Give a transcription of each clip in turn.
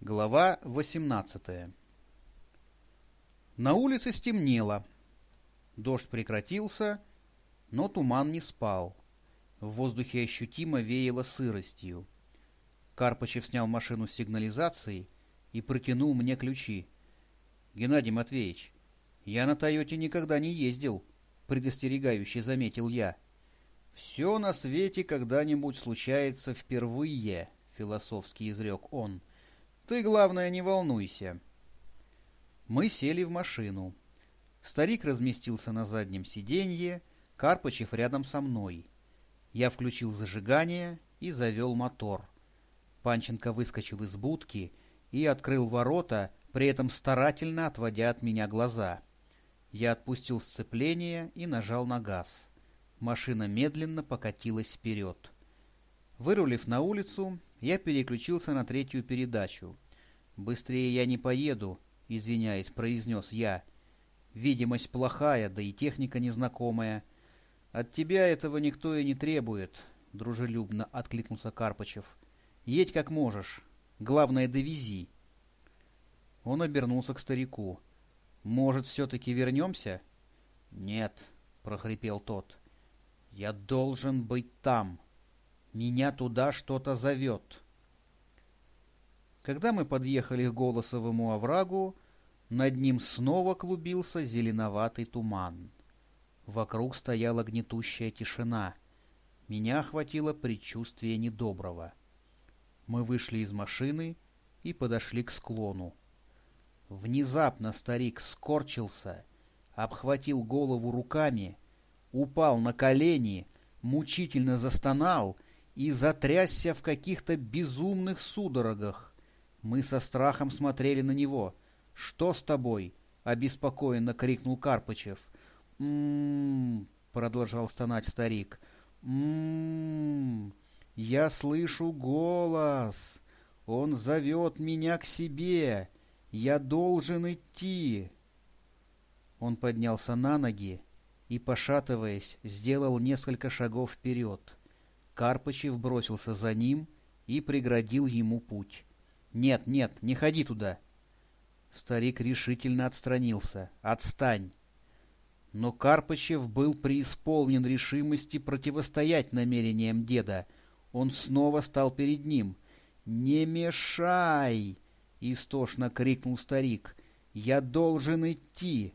Глава 18 На улице стемнело. Дождь прекратился, но туман не спал. В воздухе ощутимо веяло сыростью. Карпачев снял машину с сигнализацией и протянул мне ключи. «Геннадий Матвеевич, я на «Тойоте» никогда не ездил», — предостерегающе заметил я. «Все на свете когда-нибудь случается впервые», — философски изрек он. «Ты, главное, не волнуйся». Мы сели в машину. Старик разместился на заднем сиденье, Карпачев рядом со мной. Я включил зажигание и завел мотор. Панченко выскочил из будки и открыл ворота, при этом старательно отводя от меня глаза. Я отпустил сцепление и нажал на газ. Машина медленно покатилась вперед. Вырулив на улицу, я переключился на третью передачу. «Быстрее я не поеду», — извиняясь, произнес я. «Видимость плохая, да и техника незнакомая». «От тебя этого никто и не требует», — дружелюбно откликнулся Карпачев. «Едь как можешь. Главное, довези». Он обернулся к старику. «Может, все-таки вернемся?» «Нет», — прохрипел тот. «Я должен быть там. Меня туда что-то зовет». Когда мы подъехали к Голосовому оврагу, над ним снова клубился зеленоватый туман. Вокруг стояла гнетущая тишина. Меня охватило предчувствие недоброго. Мы вышли из машины и подошли к склону. Внезапно старик скорчился, обхватил голову руками, упал на колени, мучительно застонал и затрясся в каких-то безумных судорогах. Мы со страхом смотрели на него. «Что с тобой?» — обеспокоенно крикнул Карпычев. «М-м-м», продолжал стонать старик. «М-м-м, я слышу голос. Он зовет меня к себе. Я должен идти». Он поднялся на ноги и, пошатываясь, сделал несколько шагов вперед. Карпычев бросился за ним и преградил ему путь. «Нет, нет, не ходи туда!» Старик решительно отстранился. «Отстань!» Но Карпычев был преисполнен решимости противостоять намерениям деда. Он снова стал перед ним. «Не мешай!» — истошно крикнул старик. «Я должен идти!»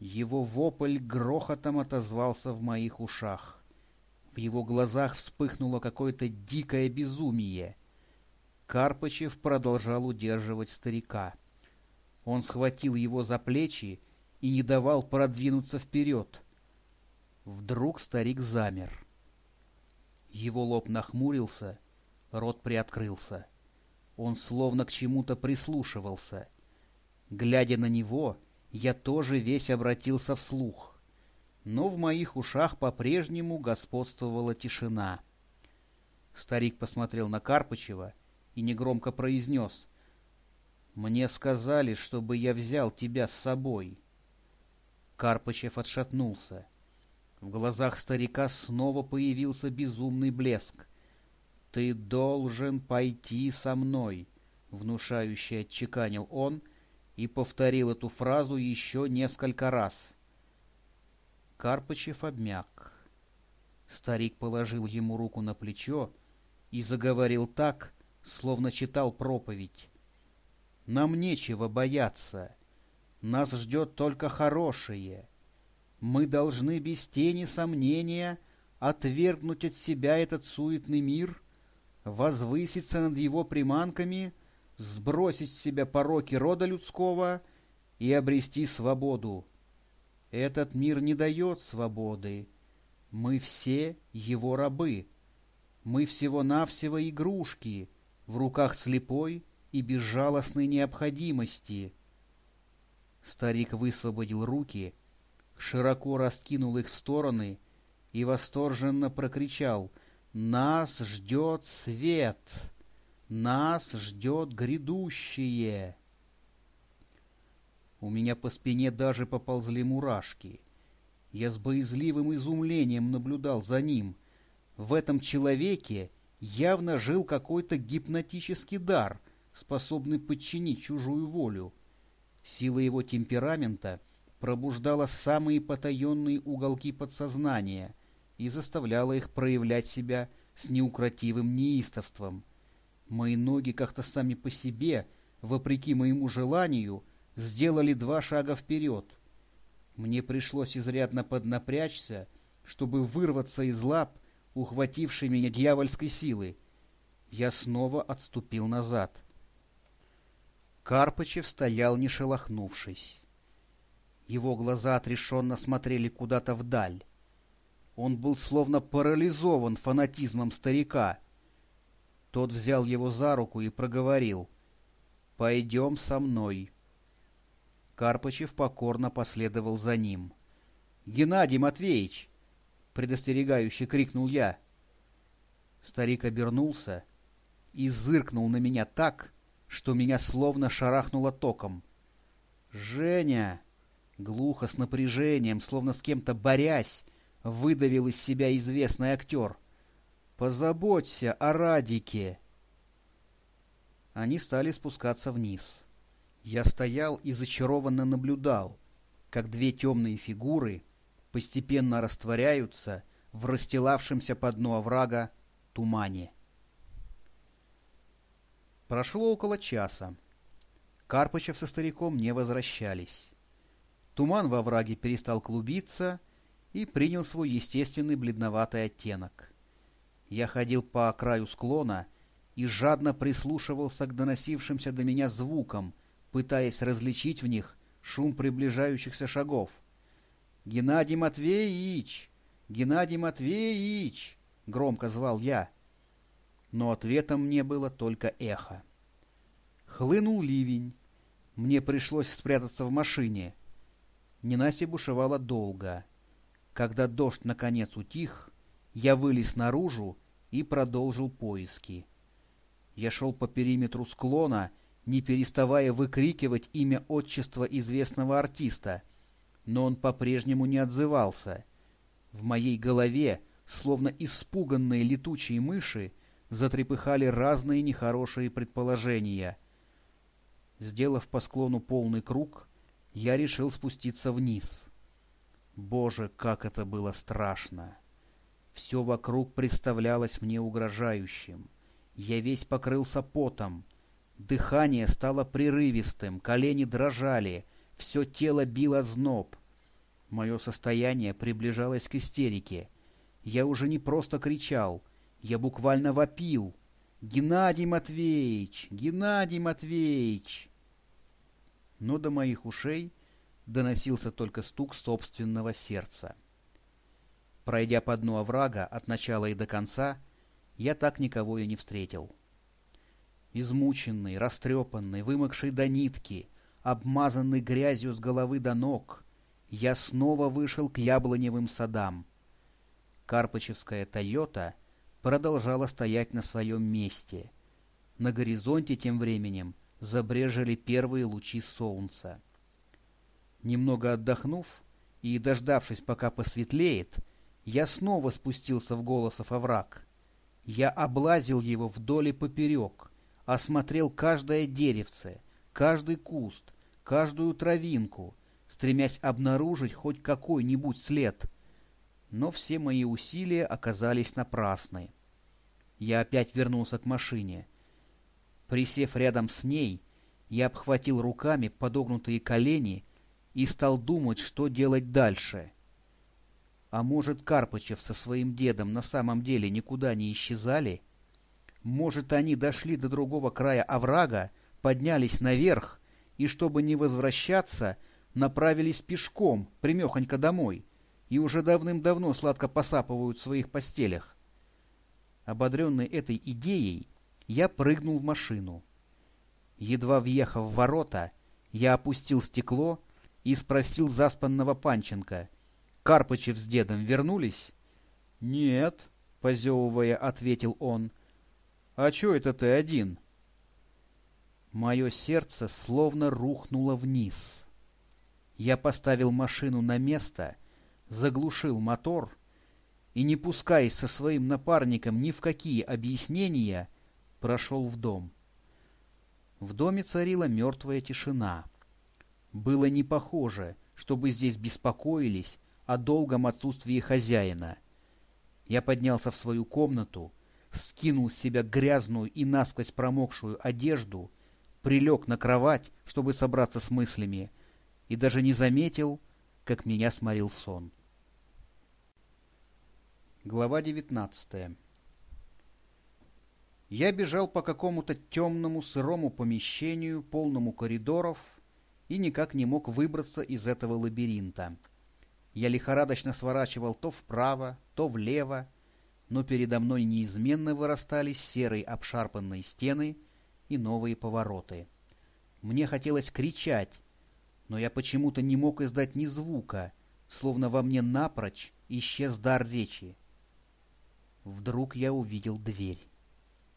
Его вопль грохотом отозвался в моих ушах. В его глазах вспыхнуло какое-то дикое безумие. Карпычев продолжал удерживать старика. Он схватил его за плечи и не давал продвинуться вперед. Вдруг старик замер. Его лоб нахмурился, рот приоткрылся. Он словно к чему-то прислушивался. Глядя на него, я тоже весь обратился вслух. Но в моих ушах по-прежнему господствовала тишина. Старик посмотрел на Карпычева и негромко произнес. «Мне сказали, чтобы я взял тебя с собой». Карпычев отшатнулся. В глазах старика снова появился безумный блеск. «Ты должен пойти со мной», — внушающе отчеканил он и повторил эту фразу еще несколько раз. Карпычев обмяк. Старик положил ему руку на плечо и заговорил так, словно читал проповедь. «Нам нечего бояться. Нас ждет только хорошее. Мы должны без тени сомнения отвергнуть от себя этот суетный мир, возвыситься над его приманками, сбросить с себя пороки рода людского и обрести свободу. Этот мир не дает свободы. Мы все его рабы. Мы всего-навсего игрушки в руках слепой и безжалостной необходимости — Старик высвободил руки, широко раскинул их в стороны и восторженно прокричал «Нас ждет свет! Нас ждет грядущее!» У меня по спине даже поползли мурашки. Я с боязливым изумлением наблюдал за ним. В этом человеке явно жил какой-то гипнотический дар, способный подчинить чужую волю. Сила его темперамента пробуждала самые потаенные уголки подсознания и заставляла их проявлять себя с неукротивым неистовством. Мои ноги как-то сами по себе, вопреки моему желанию, сделали два шага вперед. Мне пришлось изрядно поднапрячься, чтобы вырваться из лап, ухватившей меня дьявольской силы. Я снова отступил назад. Карпычев стоял, не шелохнувшись. Его глаза отрешенно смотрели куда-то вдаль. Он был словно парализован фанатизмом старика. Тот взял его за руку и проговорил. «Пойдем со мной». Карпычев покорно последовал за ним. «Геннадий Матвеевич!» — предостерегающе крикнул я. Старик обернулся и зыркнул на меня так, что меня словно шарахнуло током. «Женя!» Глухо, с напряжением, словно с кем-то борясь, выдавил из себя известный актер. «Позаботься о Радике!» Они стали спускаться вниз. Я стоял и зачарованно наблюдал, как две темные фигуры постепенно растворяются в расстилавшемся по дну оврага тумане. Прошло около часа. Карпычев со стариком не возвращались. Туман во враге перестал клубиться и принял свой естественный бледноватый оттенок. Я ходил по краю склона и жадно прислушивался к доносившимся до меня звукам, пытаясь различить в них шум приближающихся шагов. «Геннадий Матвеевич! Геннадий Матвеевич!» — громко звал я. Но ответом мне было только эхо. Хлынул ливень. Мне пришлось спрятаться в машине — Ненастье бушевала долго. Когда дождь наконец утих, я вылез наружу и продолжил поиски. Я шел по периметру склона, не переставая выкрикивать имя отчества известного артиста, но он по-прежнему не отзывался. В моей голове, словно испуганные летучие мыши, затрепыхали разные нехорошие предположения. Сделав по склону полный круг, я решил спуститься вниз. Боже, как это было страшно! Все вокруг представлялось мне угрожающим. Я весь покрылся потом. Дыхание стало прерывистым, колени дрожали, все тело било зноб. Мое состояние приближалось к истерике. Я уже не просто кричал, я буквально вопил. «Геннадий Матвеевич! Геннадий Матвеевич!» но до моих ушей доносился только стук собственного сердца. Пройдя по дну оврага от начала и до конца, я так никого и не встретил. Измученный, растрепанный, вымокший до нитки, обмазанный грязью с головы до ног, я снова вышел к яблоневым садам. Карпычевская «Тойота» продолжала стоять на своем месте. На горизонте тем временем — забрежили первые лучи солнца. Немного отдохнув и дождавшись, пока посветлеет, я снова спустился в Голосов овраг. Я облазил его вдоль и поперек, осмотрел каждое деревце, каждый куст, каждую травинку, стремясь обнаружить хоть какой-нибудь след. Но все мои усилия оказались напрасны. Я опять вернулся к машине — Присев рядом с ней, я обхватил руками подогнутые колени и стал думать, что делать дальше. А может, Карпычев со своим дедом на самом деле никуда не исчезали? Может, они дошли до другого края оврага, поднялись наверх и, чтобы не возвращаться, направились пешком, примехонько домой, и уже давным-давно сладко посапывают в своих постелях. Ободренный этой идеей, я прыгнул в машину. Едва въехав в ворота, я опустил стекло и спросил заспанного Панченко. «Карпычев с дедом вернулись?» «Нет», — позевывая, ответил он. «А чё это ты один?» Мое сердце словно рухнуло вниз. Я поставил машину на место, заглушил мотор и, не пускаясь со своим напарником ни в какие объяснения, прошел в дом. В доме царила мертвая тишина. Было не похоже, чтобы здесь беспокоились о долгом отсутствии хозяина. Я поднялся в свою комнату, скинул с себя грязную и насквозь промокшую одежду, прилег на кровать, чтобы собраться с мыслями, и даже не заметил, как меня сморил сон. Глава девятнадцатая Я бежал по какому-то темному сырому помещению, полному коридоров, и никак не мог выбраться из этого лабиринта. Я лихорадочно сворачивал то вправо, то влево, но передо мной неизменно вырастали серые обшарпанные стены и новые повороты. Мне хотелось кричать, но я почему-то не мог издать ни звука, словно во мне напрочь исчез дар речи. Вдруг я увидел дверь.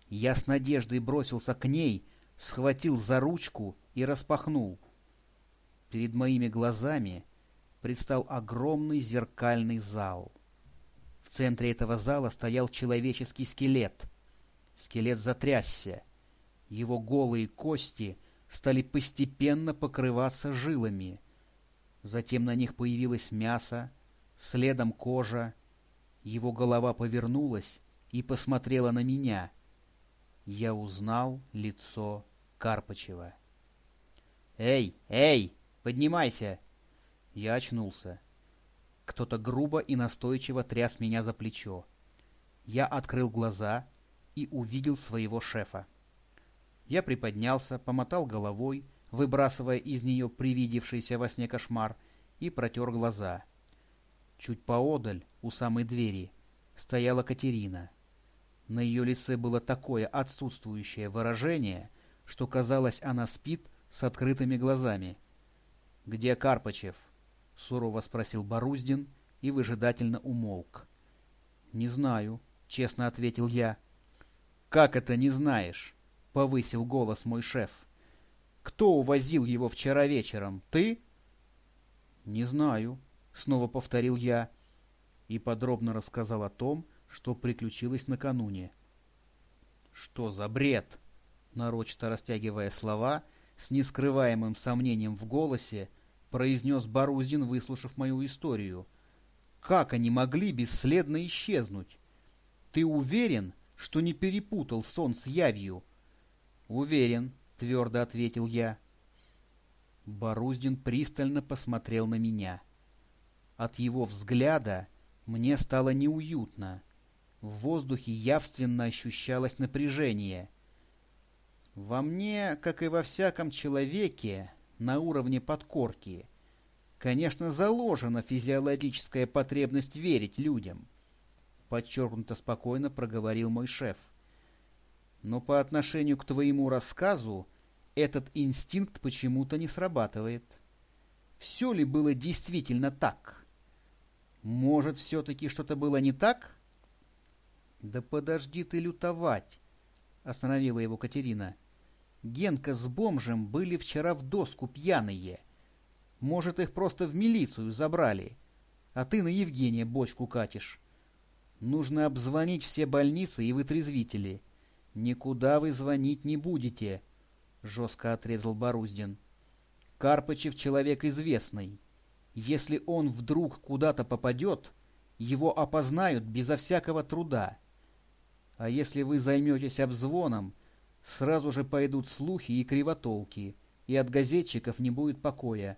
Я с надеждой бросился к ней, схватил за ручку и распахнул. Перед моими глазами предстал огромный зеркальный зал. В центре этого зала стоял человеческий скелет. Скелет затрясся. Его голые кости — стали постепенно покрываться жилами. Затем на них появилось мясо, следом кожа. Его голова повернулась и посмотрела на меня. Я узнал лицо Карпачева. «Эй, эй, поднимайся!» Я очнулся. Кто-то грубо и настойчиво тряс меня за плечо. Я открыл глаза и увидел своего шефа. Я приподнялся, помотал головой, выбрасывая из нее привидевшийся во сне кошмар, и протер глаза. Чуть поодаль, у самой двери, стояла Катерина. На ее лице было такое отсутствующее выражение, что казалось, она спит с открытыми глазами. «Где Карпачев?» — сурово спросил Боруздин и выжидательно умолк. «Не знаю», — честно ответил я. «Как это не знаешь?» — повысил голос мой шеф. «Кто увозил его вчера вечером? Ты?» «Не знаю», — снова повторил я и подробно рассказал о том, что приключилось накануне. «Что за бред?» — нарочито растягивая слова, с нескрываемым сомнением в голосе, произнес Барузин, выслушав мою историю. «Как они могли бесследно исчезнуть? Ты уверен, что не перепутал сон с явью?» «Уверен», — твердо ответил я. Боруздин пристально посмотрел на меня. От его взгляда мне стало неуютно. В воздухе явственно ощущалось напряжение. Во мне, как и во всяком человеке, на уровне подкорки, конечно, заложена физиологическая потребность верить людям. Подчеркнуто спокойно проговорил мой шеф. Но по отношению к твоему рассказу этот инстинкт почему-то не срабатывает. Все ли было действительно так? Может, все-таки что-то было не так? Да подожди ты лютовать, остановила его Катерина. Генка с бомжем были вчера в доску пьяные. Может, их просто в милицию забрали, а ты на Евгения бочку катишь. Нужно обзвонить все больницы и вытрезвители. «Никуда вы звонить не будете», — жестко отрезал Боруздин. «Карпычев человек известный. Если он вдруг куда-то попадет, его опознают безо всякого труда. А если вы займетесь обзвоном, сразу же пойдут слухи и кривотолки, и от газетчиков не будет покоя».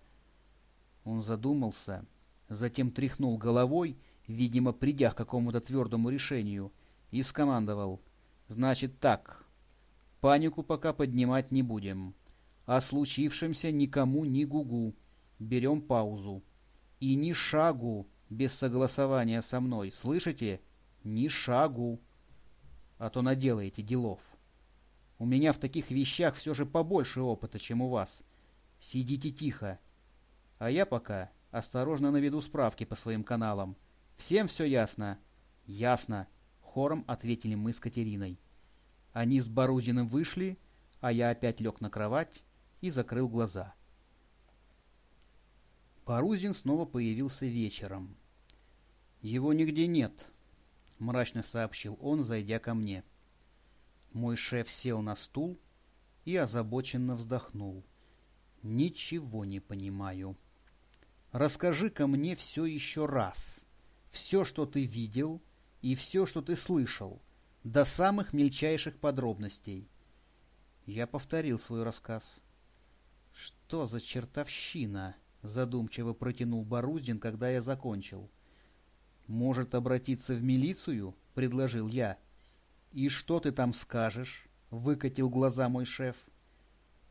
Он задумался, затем тряхнул головой, видимо, придя к какому-то твердому решению, и скомандовал — Значит так, панику пока поднимать не будем. О случившемся никому ни гугу. Берем паузу. И ни шагу без согласования со мной, слышите? Ни шагу. А то наделаете делов. У меня в таких вещах все же побольше опыта, чем у вас. Сидите тихо. А я пока осторожно наведу справки по своим каналам. Всем все ясно? Ясно. Хором ответили мы с Катериной. Они с Борузиным вышли, а я опять лег на кровать и закрыл глаза. Борузин снова появился вечером. «Его нигде нет», — мрачно сообщил он, зайдя ко мне. Мой шеф сел на стул и озабоченно вздохнул. «Ничего не понимаю. Расскажи-ка мне все еще раз. Все, что ты видел, и все, что ты слышал, до самых мельчайших подробностей». Я повторил свой рассказ. «Что за чертовщина?» — задумчиво протянул Борузин, когда я закончил. «Может, обратиться в милицию?» — предложил я. «И что ты там скажешь?» — выкатил глаза мой шеф.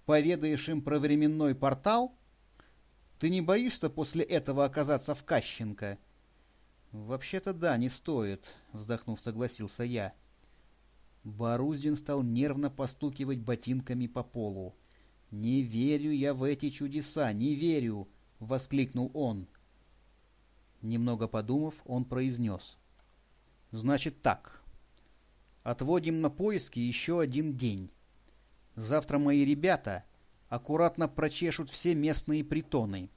«Поведаешь им про временной портал? Ты не боишься после этого оказаться в Кащенко?» «Вообще-то да, не стоит», — вздохнув, согласился я. Боруздин стал нервно постукивать ботинками по полу. «Не верю я в эти чудеса, не верю!» — воскликнул он. Немного подумав, он произнес. «Значит так. Отводим на поиски еще один день. Завтра мои ребята аккуратно прочешут все местные притоны.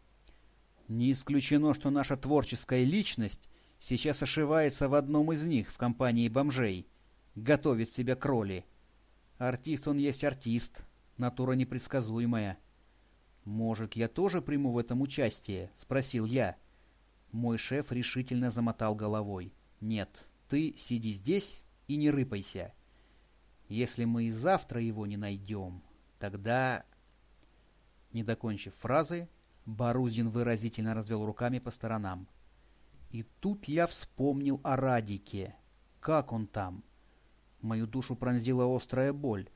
Не исключено, что наша творческая личность сейчас ошивается в одном из них в компании бомжей, готовит себя к роли. Артист он есть артист, натура непредсказуемая». «Может, я тоже приму в этом участие?» — спросил я. Мой шеф решительно замотал головой. «Нет, ты сиди здесь и не рыпайся. Если мы и завтра его не найдем, тогда...» Не докончив фразы, Барузин выразительно развел руками по сторонам. И тут я вспомнил о Радике. Как он там? Мою душу пронзила острая боль.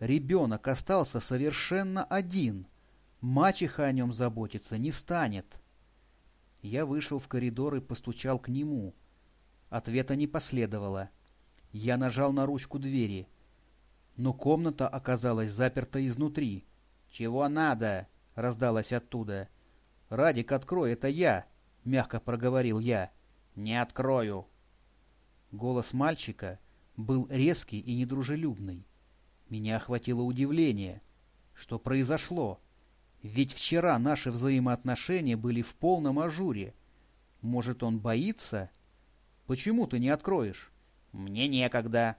Ребенок остался совершенно один — Мачеха о нем заботиться не станет. Я вышел в коридор и постучал к нему. Ответа не последовало. Я нажал на ручку двери. Но комната оказалась заперта изнутри. «Чего надо?» — раздалось оттуда. «Радик, открой, это я!» — мягко проговорил я. «Не открою!» Голос мальчика был резкий и недружелюбный. Меня охватило удивление. Что произошло? Ведь вчера наши взаимоотношения были в полном ажуре. Может, он боится? Почему ты не откроешь? Мне некогда.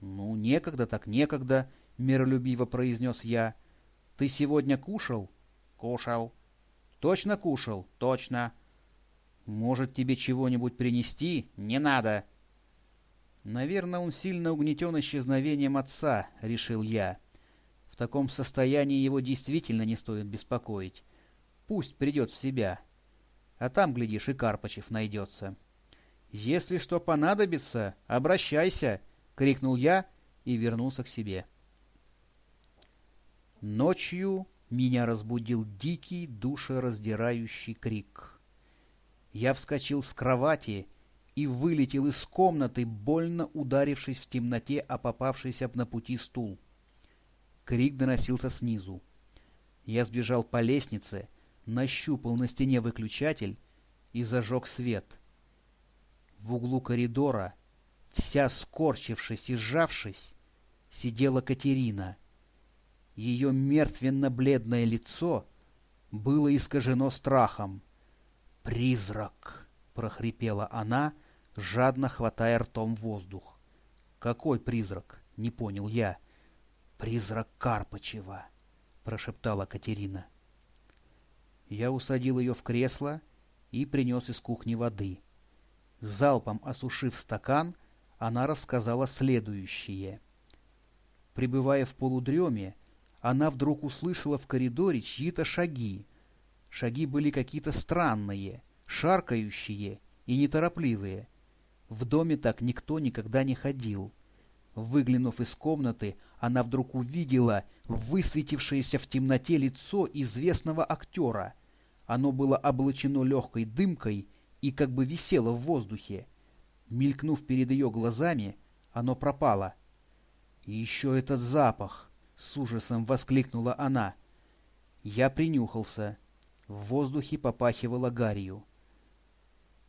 Ну, некогда так некогда, миролюбиво произнес я. Ты сегодня кушал? Кушал. Точно кушал? Точно. Может, тебе чего-нибудь принести? Не надо. Наверное, он сильно угнетен исчезновением отца, решил я. В таком состоянии его действительно не стоит беспокоить. Пусть придет в себя. А там, глядишь, и Карпачев найдется. «Если что понадобится, обращайся!» — крикнул я и вернулся к себе. Ночью меня разбудил дикий, душераздирающий крик. Я вскочил с кровати и вылетел из комнаты, больно ударившись в темноте о попавшийся на пути стул. Крик доносился снизу. Я сбежал по лестнице, нащупал на стене выключатель и зажег свет. В углу коридора, вся скорчившись и сжавшись, сидела Катерина. Ее мертвенно-бледное лицо было искажено страхом. «Призрак!» — прохрипела она, жадно хватая ртом воздух. «Какой призрак?» — не понял я. — «Призрак Карпачева!» — прошептала Катерина. Я усадил ее в кресло и принес из кухни воды. Залпом осушив стакан, она рассказала следующее. Прибывая в полудреме, она вдруг услышала в коридоре чьи-то шаги. Шаги были какие-то странные, шаркающие и неторопливые. В доме так никто никогда не ходил. Выглянув из комнаты, она вдруг увидела высветившееся в темноте лицо известного актера. Оно было облачено легкой дымкой и как бы висело в воздухе. Мелькнув перед ее глазами, оно пропало. «И еще этот запах!» — с ужасом воскликнула она. Я принюхался. В воздухе попахивало гарью.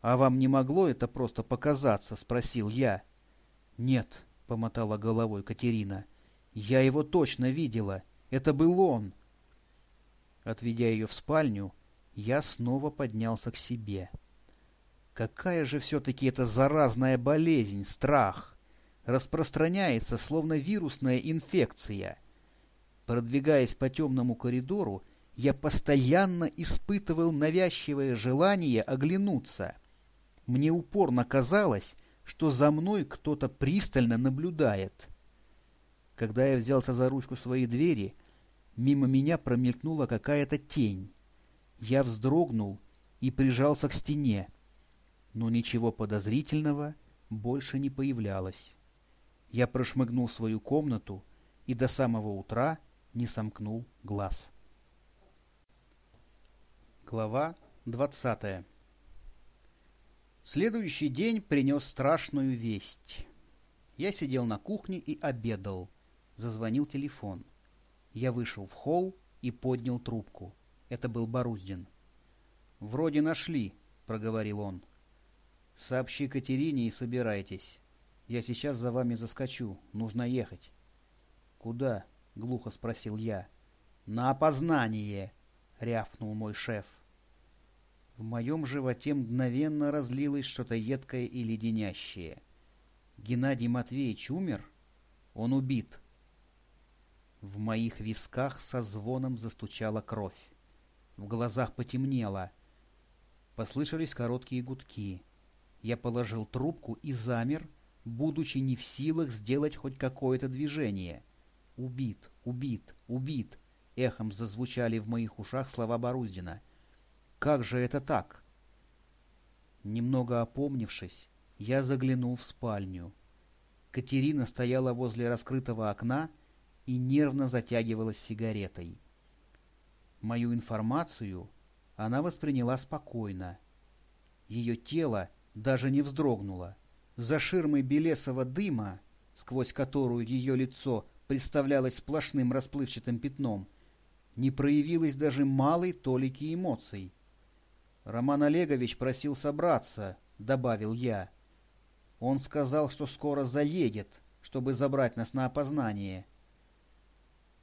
«А вам не могло это просто показаться?» — спросил я. «Нет», — помотала головой Катерина. «Я его точно видела. Это был он!» Отведя ее в спальню, я снова поднялся к себе. Какая же все-таки это заразная болезнь, страх! Распространяется, словно вирусная инфекция. Продвигаясь по темному коридору, я постоянно испытывал навязчивое желание оглянуться. Мне упорно казалось, что за мной кто-то пристально наблюдает. Когда я взялся за ручку своей двери, мимо меня промелькнула какая-то тень. Я вздрогнул и прижался к стене, но ничего подозрительного больше не появлялось. Я прошмыгнул свою комнату и до самого утра не сомкнул глаз. Глава двадцатая Следующий день принес страшную весть. Я сидел на кухне и обедал. Зазвонил телефон. Я вышел в холл и поднял трубку. Это был Боруздин. «Вроде нашли», — проговорил он. «Сообщи Катерине и собирайтесь. Я сейчас за вами заскочу. Нужно ехать». «Куда?» — глухо спросил я. «На опознание!» — рявкнул мой шеф. В моем животе мгновенно разлилось что-то едкое и леденящее. Геннадий Матвеевич умер? Он убит. В моих висках со звоном застучала кровь. В глазах потемнело. Послышались короткие гудки. Я положил трубку и замер, будучи не в силах сделать хоть какое-то движение. «Убит! Убит! Убит!» — эхом зазвучали в моих ушах слова Боруздина — как же это так? Немного опомнившись, я заглянул в спальню. Катерина стояла возле раскрытого окна и нервно затягивалась сигаретой. Мою информацию она восприняла спокойно. Ее тело даже не вздрогнуло. За ширмой белесого дыма, сквозь которую ее лицо представлялось сплошным расплывчатым пятном, не проявилось даже малой толики эмоций — Роман Олегович просил собраться, добавил я. Он сказал, что скоро заедет, чтобы забрать нас на опознание.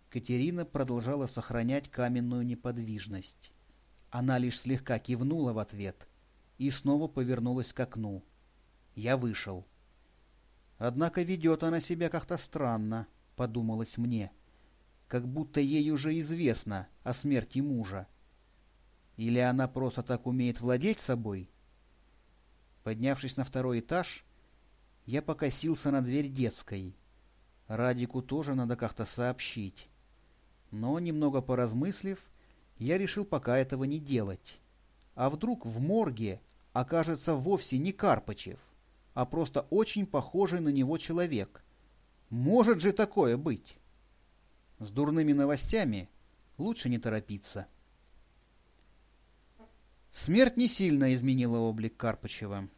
Катерина продолжала сохранять каменную неподвижность. Она лишь слегка кивнула в ответ и снова повернулась к окну. Я вышел. Однако ведет она себя как-то странно, подумалось мне, как будто ей уже известно о смерти мужа. Или она просто так умеет владеть собой? Поднявшись на второй этаж, я покосился на дверь детской. Радику тоже надо как-то сообщить. Но, немного поразмыслив, я решил пока этого не делать. А вдруг в морге окажется вовсе не Карпачев, а просто очень похожий на него человек? Может же такое быть? С дурными новостями лучше не торопиться. Смерть не сильно изменила облик Карпычева.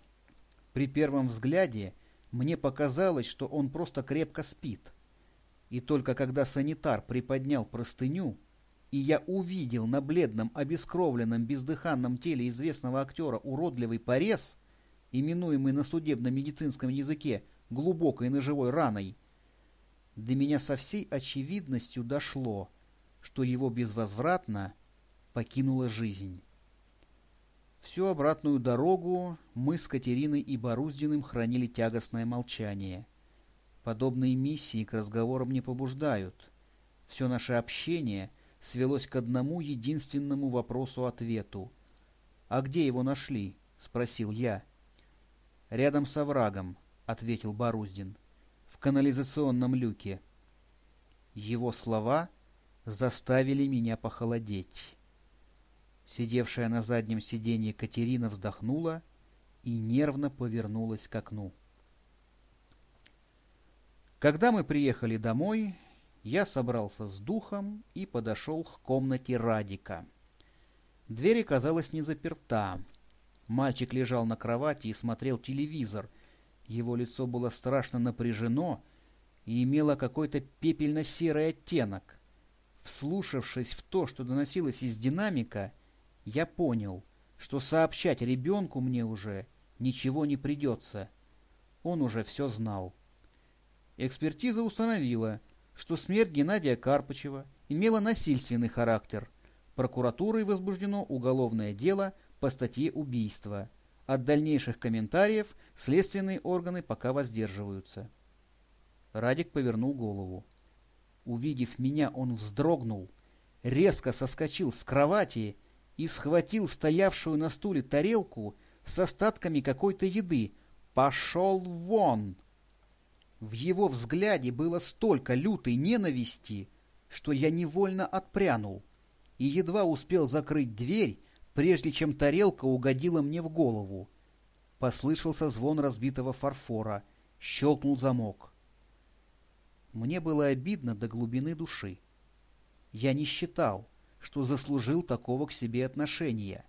При первом взгляде мне показалось, что он просто крепко спит. И только когда санитар приподнял простыню, и я увидел на бледном, обескровленном, бездыханном теле известного актера уродливый порез, именуемый на судебно-медицинском языке глубокой ножевой раной, до меня со всей очевидностью дошло, что его безвозвратно покинула жизнь. Всю обратную дорогу мы с Катериной и Боруздиным хранили тягостное молчание. Подобные миссии к разговорам не побуждают. Все наше общение свелось к одному единственному вопросу-ответу. «А где его нашли?» — спросил я. «Рядом с оврагом», — ответил Боруздин. «В канализационном люке». Его слова заставили меня похолодеть. Сидевшая на заднем сиденье Катерина вздохнула и нервно повернулась к окну. Когда мы приехали домой, я собрался с духом и подошел к комнате Радика. Дверь оказалась не заперта. Мальчик лежал на кровати и смотрел телевизор. Его лицо было страшно напряжено и имело какой-то пепельно-серый оттенок. Вслушавшись в то, что доносилось из динамика, я понял, что сообщать ребенку мне уже ничего не придется. Он уже все знал. Экспертиза установила, что смерть Геннадия Карпычева имела насильственный характер. Прокуратурой возбуждено уголовное дело по статье убийства. От дальнейших комментариев следственные органы пока воздерживаются. Радик повернул голову. Увидев меня, он вздрогнул, резко соскочил с кровати и схватил стоявшую на стуле тарелку с остатками какой-то еды. «Пошел вон!» В его взгляде было столько лютой ненависти, что я невольно отпрянул и едва успел закрыть дверь, прежде чем тарелка угодила мне в голову. Послышался звон разбитого фарфора, щелкнул замок. Мне было обидно до глубины души. Я не считал, что заслужил такого к себе отношения.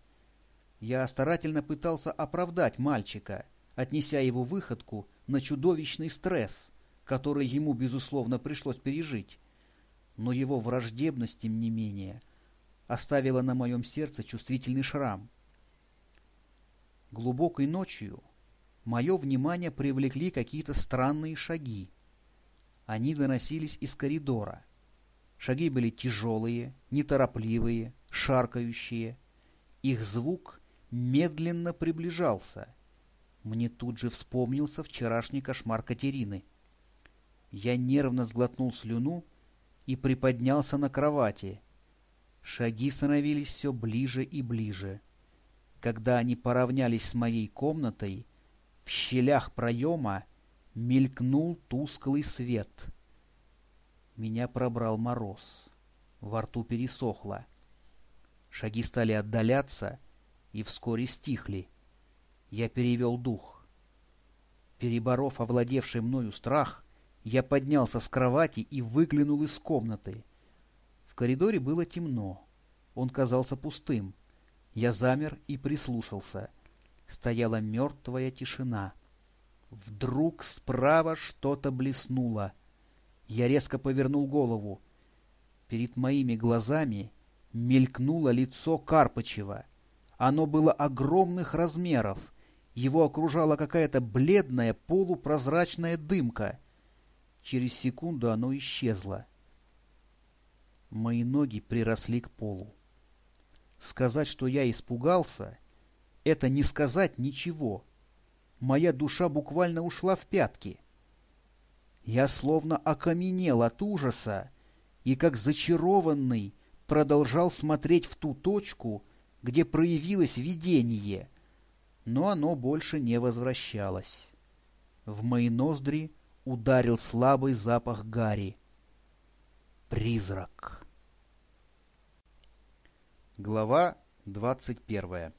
Я старательно пытался оправдать мальчика, отнеся его выходку на чудовищный стресс, который ему, безусловно, пришлось пережить. Но его враждебность, тем не менее, оставила на моем сердце чувствительный шрам. Глубокой ночью мое внимание привлекли какие-то странные шаги. Они доносились из коридора. Шаги были тяжелые, неторопливые, шаркающие. Их звук медленно приближался. Мне тут же вспомнился вчерашний кошмар Катерины. Я нервно сглотнул слюну и приподнялся на кровати. Шаги становились все ближе и ближе. Когда они поравнялись с моей комнатой, в щелях проема мелькнул тусклый свет. Меня пробрал мороз. Во рту пересохло. Шаги стали отдаляться и вскоре стихли. Я перевел дух. Переборов овладевший мною страх, я поднялся с кровати и выглянул из комнаты. В коридоре было темно. Он казался пустым. Я замер и прислушался. Стояла мертвая тишина. Вдруг справа что-то блеснуло. Я резко повернул голову. Перед моими глазами мелькнуло лицо Карпычева. Оно было огромных размеров. Его окружала какая-то бледная полупрозрачная дымка. Через секунду оно исчезло. Мои ноги приросли к полу. Сказать, что я испугался, это не сказать ничего. Моя душа буквально ушла в пятки. Я словно окаменел от ужаса и, как зачарованный, продолжал смотреть в ту точку, где проявилось видение, но оно больше не возвращалось. В мои ноздри ударил слабый запах гари. Призрак. Глава 21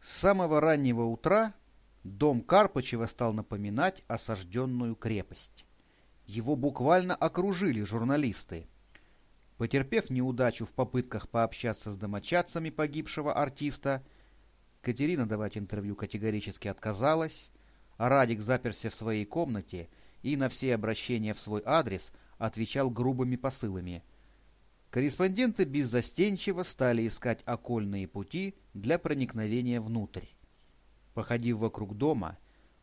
С самого раннего утра дом Карпычева стал напоминать осажденную крепость. Его буквально окружили журналисты. Потерпев неудачу в попытках пообщаться с домочадцами погибшего артиста, Катерина давать интервью категорически отказалась, а Радик заперся в своей комнате и на все обращения в свой адрес отвечал грубыми посылами – корреспонденты беззастенчиво стали искать окольные пути для проникновения внутрь. Походив вокруг дома,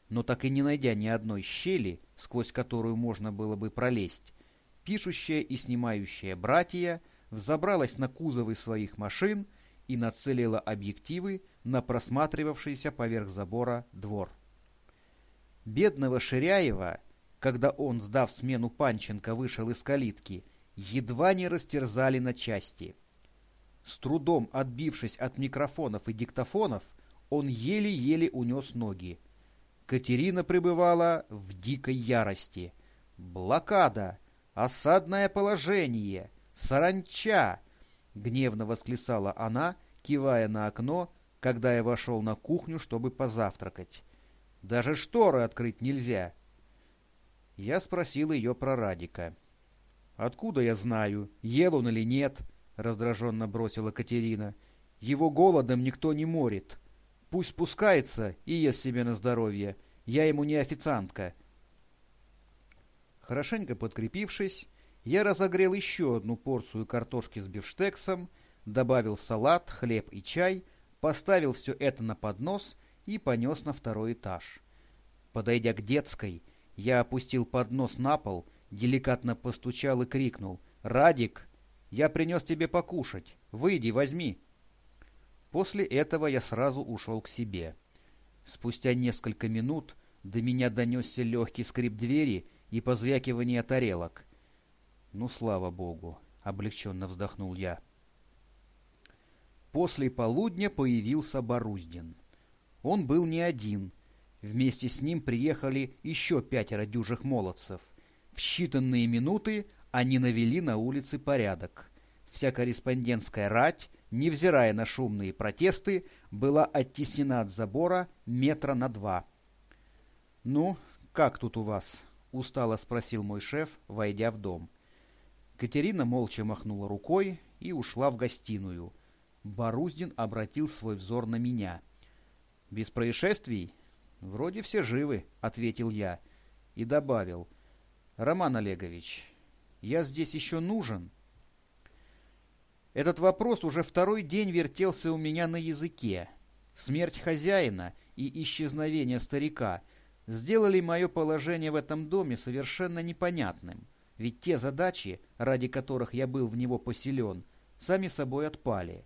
но так и не найдя ни одной щели, сквозь которую можно было бы пролезть, пишущая и снимающая братья взобралась на кузовы своих машин и нацелила объективы на просматривавшийся поверх забора двор. Бедного Ширяева, когда он, сдав смену Панченко, вышел из калитки, едва не растерзали на части. С трудом отбившись от микрофонов и диктофонов, он еле-еле унес ноги. Катерина пребывала в дикой ярости. «Блокада! Осадное положение! Саранча!» — гневно восклицала она, кивая на окно, когда я вошел на кухню, чтобы позавтракать. «Даже шторы открыть нельзя!» Я спросил ее про Радика. «Откуда я знаю, ел он или нет?» — раздраженно бросила Катерина. «Его голодом никто не морит. Пусть спускается и ест себе на здоровье. Я ему не официантка». Хорошенько подкрепившись, я разогрел еще одну порцию картошки с бифштексом, добавил салат, хлеб и чай, поставил все это на поднос и понес на второй этаж. Подойдя к детской, я опустил поднос на пол деликатно постучал и крикнул. «Радик, я принес тебе покушать. Выйди, возьми». После этого я сразу ушел к себе. Спустя несколько минут до меня донесся легкий скрип двери и позвякивание тарелок. Ну, слава богу, облегченно вздохнул я. После полудня появился Боруздин. Он был не один. Вместе с ним приехали еще пятеро дюжих молодцев. В считанные минуты они навели на улице порядок. Вся корреспондентская рать, невзирая на шумные протесты, была оттеснена от забора метра на два. «Ну, как тут у вас?» — устало спросил мой шеф, войдя в дом. Катерина молча махнула рукой и ушла в гостиную. Боруздин обратил свой взор на меня. «Без происшествий?» «Вроде все живы», — ответил я и добавил. «Роман Олегович, я здесь еще нужен?» Этот вопрос уже второй день вертелся у меня на языке. Смерть хозяина и исчезновение старика сделали мое положение в этом доме совершенно непонятным. Ведь те задачи, ради которых я был в него поселен, сами собой отпали.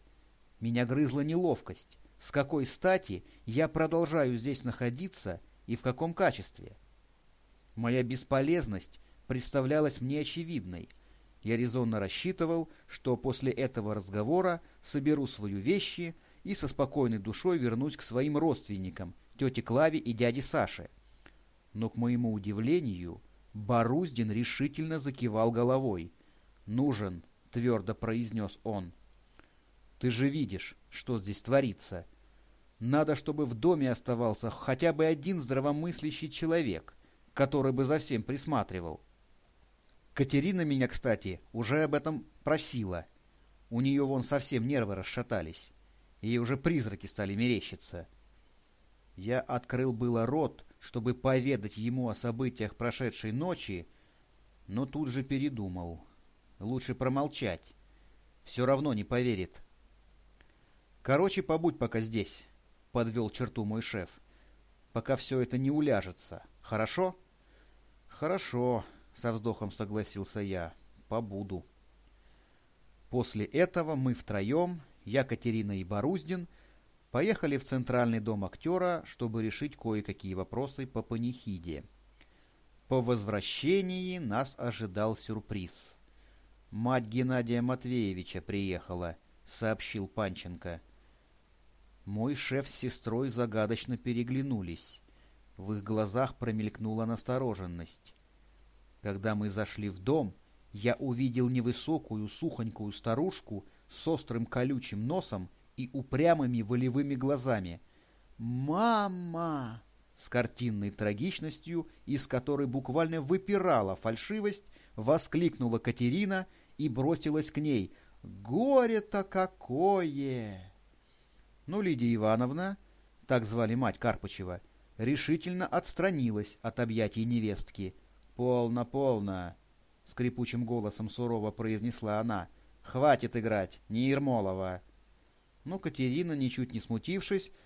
Меня грызла неловкость. С какой стати я продолжаю здесь находиться и в каком качестве? Моя бесполезность представлялась мне очевидной. Я резонно рассчитывал, что после этого разговора соберу свои вещи и со спокойной душой вернусь к своим родственникам, тете Клаве и дяде Саше. Но, к моему удивлению, Боруздин решительно закивал головой. «Нужен», — твердо произнес он. «Ты же видишь, что здесь творится. Надо, чтобы в доме оставался хотя бы один здравомыслящий человек, который бы за всем присматривал. Катерина меня, кстати, уже об этом просила. У нее вон совсем нервы расшатались. Ей уже призраки стали мерещиться. Я открыл было рот, чтобы поведать ему о событиях прошедшей ночи, но тут же передумал. Лучше промолчать. Все равно не поверит. Короче, побудь пока здесь, — подвел черту мой шеф. Пока все это не уляжется. Хорошо? Хорошо, — со вздохом согласился я. Побуду. После этого мы втроем, я, Катерина и Боруздин, поехали в центральный дом актера, чтобы решить кое-какие вопросы по панихиде. По возвращении нас ожидал сюрприз. «Мать Геннадия Матвеевича приехала», — сообщил Панченко. Мой шеф с сестрой загадочно переглянулись. В их глазах промелькнула настороженность. Когда мы зашли в дом, я увидел невысокую сухонькую старушку с острым колючим носом и упрямыми волевыми глазами. «Мама!» С картинной трагичностью, из которой буквально выпирала фальшивость, воскликнула Катерина и бросилась к ней. «Горе-то какое!» Но Лидия Ивановна, так звали мать Карпычева, решительно отстранилась от объятий невестки. «Полно, полно!» — скрипучим голосом сурово произнесла она. «Хватит играть, не Ермолова!» Но Катерина, ничуть не смутившись,